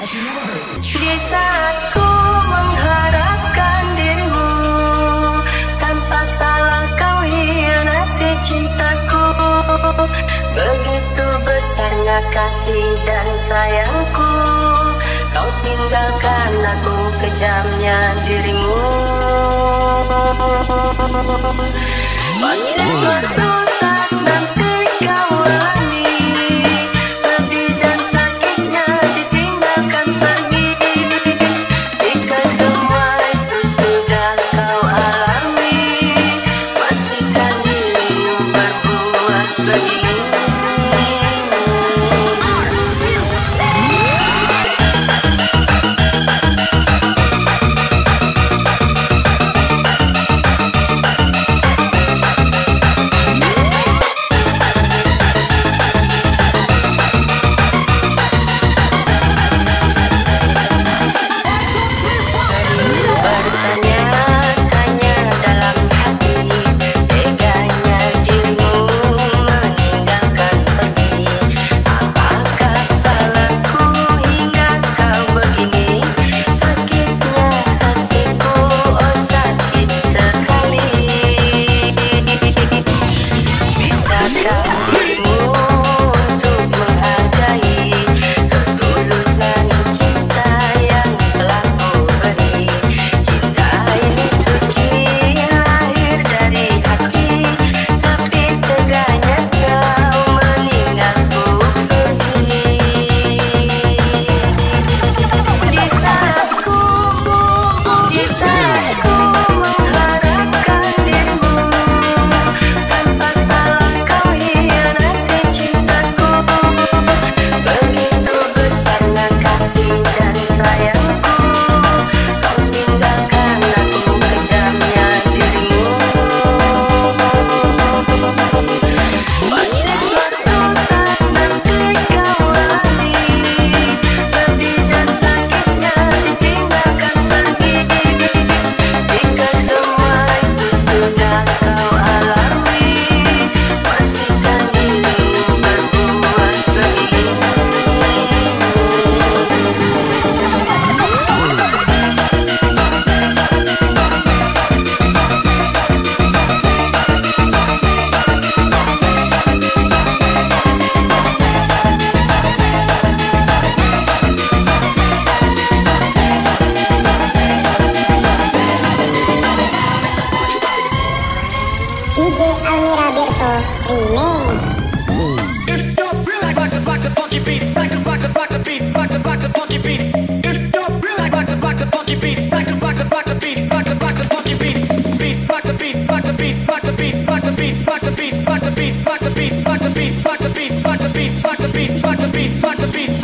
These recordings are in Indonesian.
Di saat ku mengharapkan dirimu Tanpa salah kau hianati cintaku. Begitu besarnya kasih dan sayangku Kau tinggalkan aku kejamnya dirimu. Pasti the beat.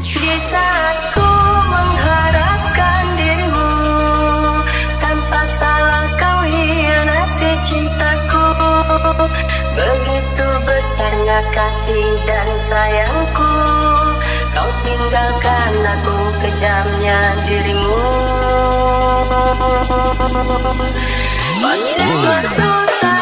Di saat ku mengharapkan dirimu Tanpa salah kau hianati cintaku. Begitu besarnya kasih dan sayangku Kau tinggalkan aku kejamnya dirimu. Pasti suatu saat